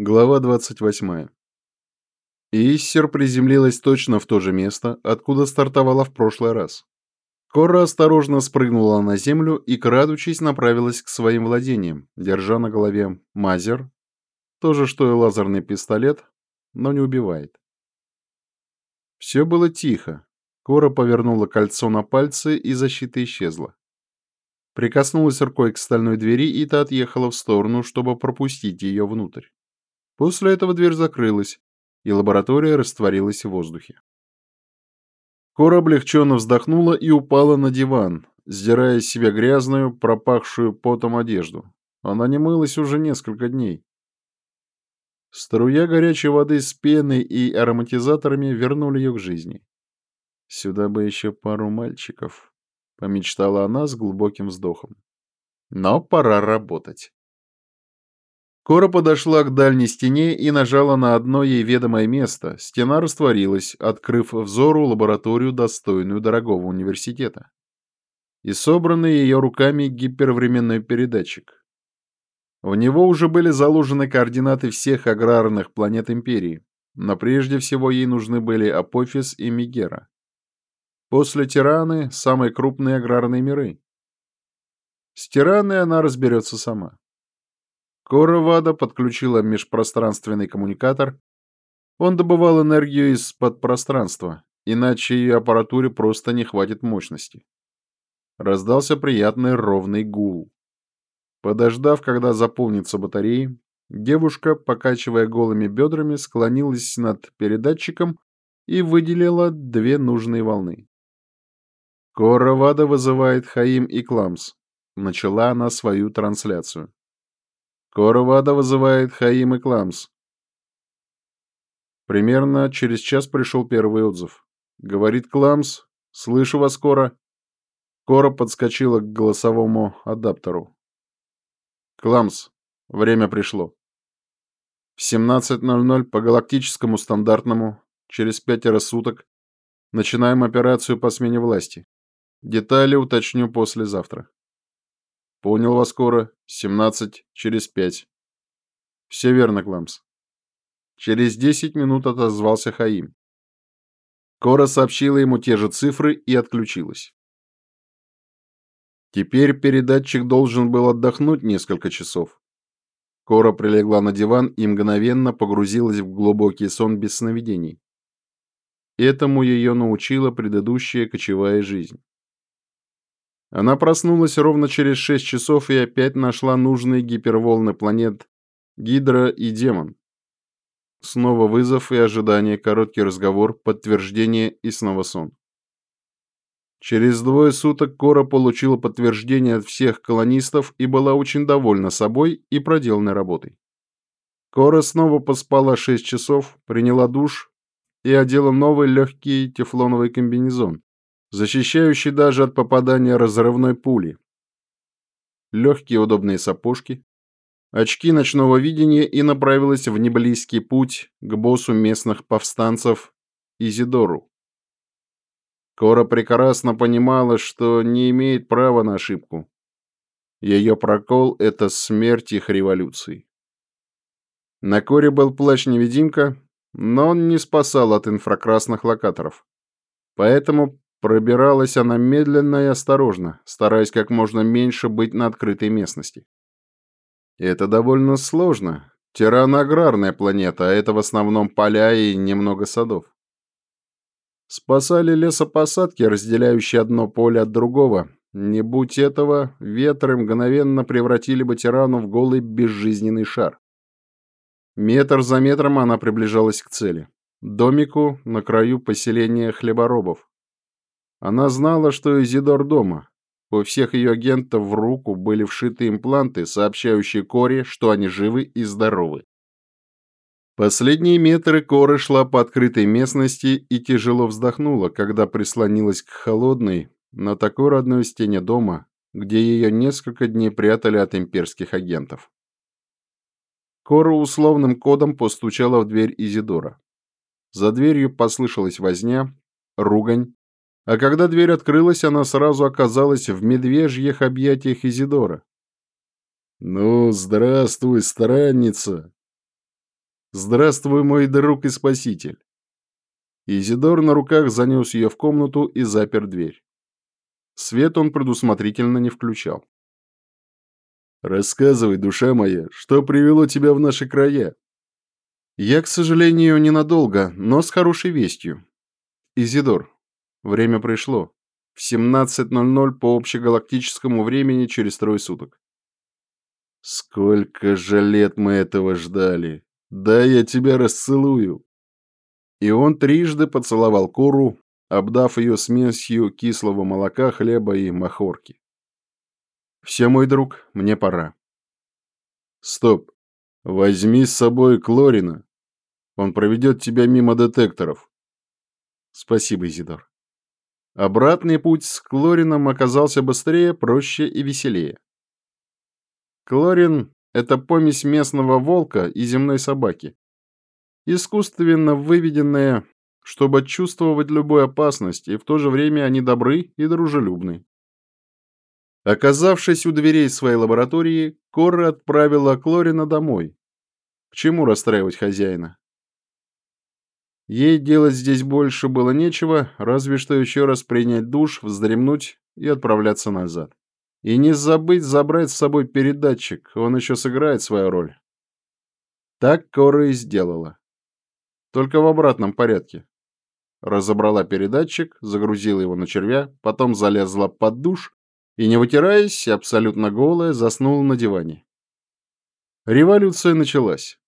Глава 28. Иссер приземлилась точно в то же место, откуда стартовала в прошлый раз. Кора осторожно спрыгнула на землю и, крадучись, направилась к своим владениям, держа на голове мазер, то же, что и лазерный пистолет, но не убивает. Все было тихо. Кора повернула кольцо на пальце, и защита исчезла. Прикоснулась рукой к стальной двери, и та отъехала в сторону, чтобы пропустить ее внутрь. После этого дверь закрылась, и лаборатория растворилась в воздухе. Кора облегченно вздохнула и упала на диван, сдирая с себя грязную, пропахшую потом одежду. Она не мылась уже несколько дней. Струя горячей воды с пеной и ароматизаторами вернули ее к жизни. «Сюда бы еще пару мальчиков», — помечтала она с глубоким вздохом. «Но пора работать». Кора подошла к дальней стене и нажала на одно ей ведомое место. Стена растворилась, открыв взору лабораторию, достойную дорогого университета. И собранный ее руками гипервременной передатчик. В него уже были заложены координаты всех аграрных планет Империи, но прежде всего ей нужны были Апофис и Мегера. После Тираны – самые крупные аграрные миры. С Тираной она разберется сама. Коровада подключила межпространственный коммуникатор. Он добывал энергию из-под пространства, иначе ее аппаратуре просто не хватит мощности. Раздался приятный ровный гул. Подождав, когда заполнится батареи, девушка, покачивая голыми бедрами, склонилась над передатчиком и выделила две нужные волны. «Коровада вызывает Хаим и Кламс», — начала она свою трансляцию. Коровада вызывает Хаим и Кламс. Примерно через час пришел первый отзыв. Говорит Кламс, слышу вас скоро. Кора подскочила к голосовому адаптеру. Кламс, время пришло. В 17.00 по галактическому стандартному, через пятеро суток, начинаем операцию по смене власти. Детали уточню послезавтра. Понял вас скоро. 17 через 5. Все верно, Кламс. Через 10 минут отозвался Хаим. Кора сообщила ему те же цифры и отключилась. Теперь передатчик должен был отдохнуть несколько часов. Кора прилегла на диван и мгновенно погрузилась в глубокий сон без сновидений. Этому ее научила предыдущая кочевая жизнь. Она проснулась ровно через шесть часов и опять нашла нужные гиперволны планет Гидра и Демон. Снова вызов и ожидание, короткий разговор, подтверждение и снова сон. Через двое суток Кора получила подтверждение от всех колонистов и была очень довольна собой и проделанной работой. Кора снова поспала шесть часов, приняла душ и одела новый легкий тефлоновый комбинезон, защищающий даже от попадания разрывной пули. Легкие удобные сапожки, очки ночного видения и направилась в неблизкий путь к боссу местных повстанцев Изидору. Кора прекрасно понимала, что не имеет права на ошибку. Ее прокол — это смерть их революции. На Коре был плащ-невидимка, но он не спасал от инфракрасных локаторов. Поэтому Пробиралась она медленно и осторожно, стараясь как можно меньше быть на открытой местности. Это довольно сложно. Тиран — аграрная планета, а это в основном поля и немного садов. Спасали лесопосадки, разделяющие одно поле от другого. Не будь этого, ветры мгновенно превратили бы тирану в голый безжизненный шар. Метр за метром она приближалась к цели. Домику на краю поселения хлеборобов. Она знала, что Изидор дома. У всех ее агентов в руку были вшиты импланты, сообщающие Коре, что они живы и здоровы. Последние метры Коры шла по открытой местности и тяжело вздохнула, когда прислонилась к холодной, но такой родной стене дома, где ее несколько дней прятали от имперских агентов. Кора условным кодом постучала в дверь Изидора. За дверью послышалась возня, ругань, а когда дверь открылась, она сразу оказалась в медвежьих объятиях Изидора. «Ну, здравствуй, странница!» Здравствуй, мой друг и спаситель!» Изидор на руках занес ее в комнату и запер дверь. Свет он предусмотрительно не включал. «Рассказывай, душа моя, что привело тебя в наши края?» «Я, к сожалению, ненадолго, но с хорошей вестью. Изидор, время пришло. В 17.00 по общегалактическому времени через трое суток». «Сколько же лет мы этого ждали! Да я тебя расцелую!» И он трижды поцеловал Кору, обдав ее смесью кислого молока, хлеба и махорки. Все, мой друг, мне пора. Стоп. Возьми с собой Клорина. Он проведет тебя мимо детекторов. Спасибо, Изидор. Обратный путь с Клорином оказался быстрее, проще и веселее. Клорин – это помесь местного волка и земной собаки. Искусственно выведенная, чтобы чувствовать любую опасность, и в то же время они добры и дружелюбны. Оказавшись у дверей своей лаборатории, Кора отправила Клорина домой. К чему расстраивать хозяина? Ей делать здесь больше было нечего, разве что еще раз принять душ, вздремнуть и отправляться назад. И не забыть забрать с собой передатчик, он еще сыграет свою роль. Так Кора и сделала. Только в обратном порядке. Разобрала передатчик, загрузила его на червя, потом залезла под душ и, не вытираясь, абсолютно голая, заснула на диване. Революция началась.